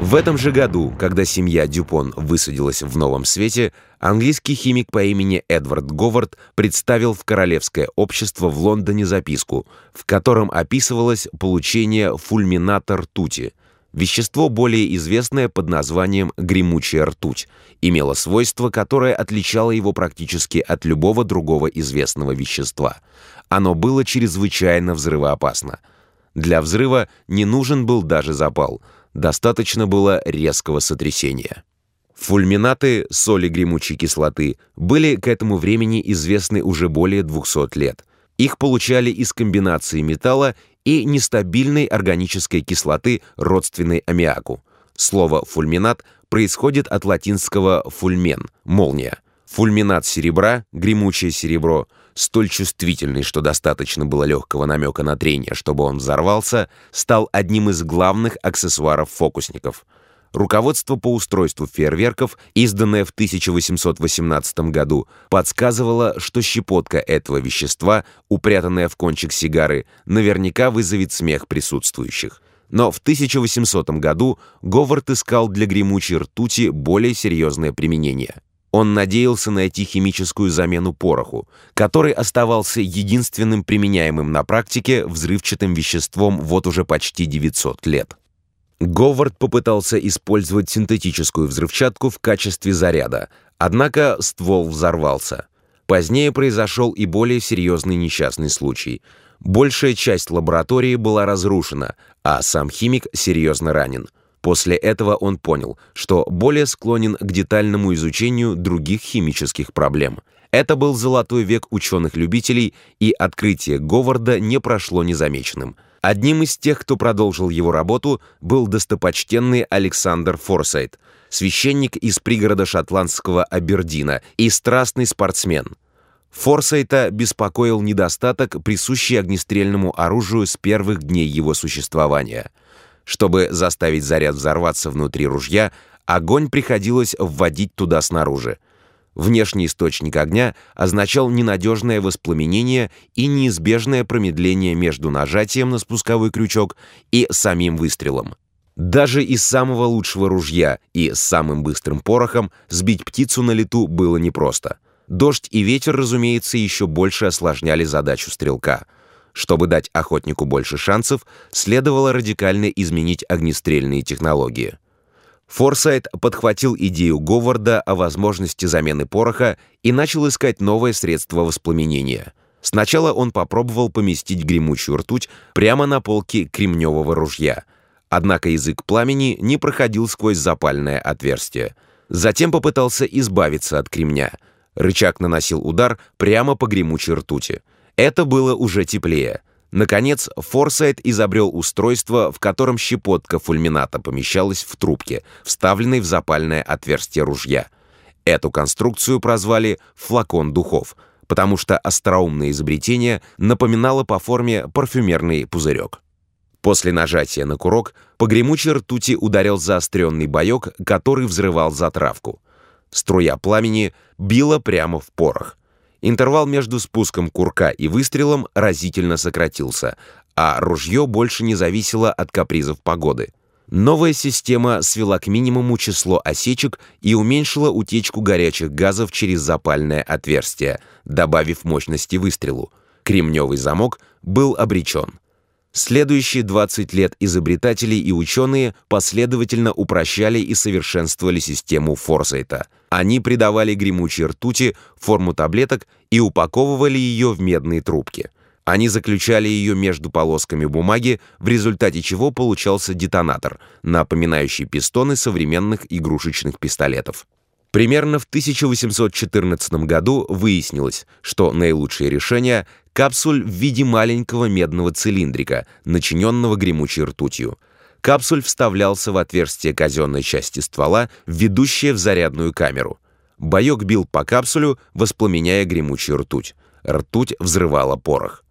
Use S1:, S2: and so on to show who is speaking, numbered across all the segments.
S1: В этом же году, когда семья Дюпон высадилась в Новом Свете, английский химик по имени Эдвард Говард представил в Королевское общество в Лондоне записку, в котором описывалось получение фульмината ртути. Вещество, более известное под названием гремучая ртуть, имело свойство, которое отличало его практически от любого другого известного вещества. Оно было чрезвычайно взрывоопасно. Для взрыва не нужен был даже запал – достаточно было резкого сотрясения. Фульминаты соли гремучей кислоты были к этому времени известны уже более 200 лет. Их получали из комбинации металла и нестабильной органической кислоты, родственной аммиаку. Слово «фульминат» происходит от латинского «фульмен» — «молния». Фульминат серебра, гремучее серебро — столь чувствительный, что достаточно было легкого намека на трение, чтобы он взорвался, стал одним из главных аксессуаров фокусников. Руководство по устройству фейерверков, изданное в 1818 году, подсказывало, что щепотка этого вещества, упрятанная в кончик сигары, наверняка вызовет смех присутствующих. Но в 1800 году Говард искал для гремучей ртути более серьезное применение – он надеялся найти химическую замену пороху, который оставался единственным применяемым на практике взрывчатым веществом вот уже почти 900 лет. Говард попытался использовать синтетическую взрывчатку в качестве заряда, однако ствол взорвался. Позднее произошел и более серьезный несчастный случай. Большая часть лаборатории была разрушена, а сам химик серьезно ранен – После этого он понял, что более склонен к детальному изучению других химических проблем. Это был золотой век ученых-любителей, и открытие Говарда не прошло незамеченным. Одним из тех, кто продолжил его работу, был достопочтенный Александр Форсайт, священник из пригорода шотландского Абердина и страстный спортсмен. Форсайта беспокоил недостаток, присущий огнестрельному оружию с первых дней его существования – чтобы заставить заряд взорваться внутри ружья, огонь приходилось вводить туда снаружи. Внешний источник огня означал ненадежное воспламенение и неизбежное промедление между нажатием на спусковой крючок и самим выстрелом. Даже из самого лучшего ружья и с самым быстрым порохом сбить птицу на лету было непросто. Дождь и ветер, разумеется, еще больше осложняли задачу стрелка — чтобы дать охотнику больше шансов, следовало радикально изменить огнестрельные технологии. Форсайт подхватил идею Говарда о возможности замены пороха и начал искать новое средство воспламенения. Сначала он попробовал поместить гремучую ртуть прямо на полке кремневого ружья, однако язык пламени не проходил сквозь запальное отверстие. Затем попытался избавиться от кремня. Рычаг наносил удар прямо по гремучей ртути — это было уже теплее. Наконец, Форсайт изобрел устройство, в котором щепотка фульмината помещалась в трубке, вставленной в запальное отверстие ружья. Эту конструкцию прозвали «флакон духов», потому что остроумное изобретение напоминало по форме парфюмерный пузырек. После нажатия на курок по гремучей ртути ударил заостренный боек, который взрывал затравку. Струя пламени била прямо в порох. Интервал между спуском курка и выстрелом разительно сократился, а ружье больше не зависело от капризов погоды. Новая система свела к минимуму число осечек и уменьшила утечку горячих газов через запальное отверстие, добавив мощности выстрелу. Кремневый замок был обречен. Следующие 20 лет изобретатели и ученые последовательно упрощали и совершенствовали систему Форсайта. Они придавали гремучей ртути форму таблеток и упаковывали ее в медные трубки. Они заключали ее между полосками бумаги, в результате чего получался детонатор, напоминающий пистоны современных игрушечных пистолетов. Примерно в 1814 году выяснилось, что наилучшее решение — капсуль в виде маленького медного цилиндрика, начиненного гремучей ртутью. Капсуль вставлялся в отверстие казенной части ствола, ведущее в зарядную камеру. Боек бил по капсулю, воспламеняя гремучую ртуть. Ртуть взрывала порох.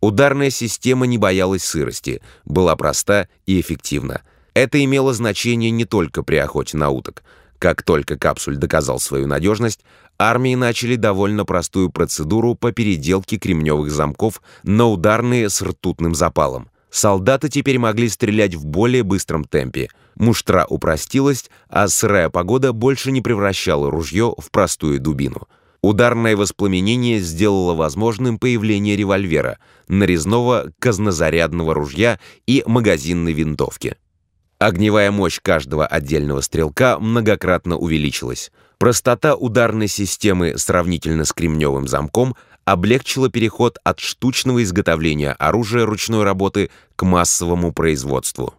S1: Ударная система не боялась сырости, была проста и эффективна. Это имело значение не только при охоте на уток — как только капсуль доказал свою надежность, армии начали довольно простую процедуру по переделке кремневых замков на ударные с ртутным запалом. Солдаты теперь могли стрелять в более быстром темпе. Муштра упростилась, а сырая погода больше не превращала ружье в простую дубину. Ударное воспламенение сделало возможным появление револьвера, нарезного казнозарядного ружья и магазинной винтовки. Огневая мощь каждого отдельного стрелка многократно увеличилась. Простота ударной системы сравнительно с кремневым замком облегчила переход от штучного изготовления оружия ручной работы к массовому производству.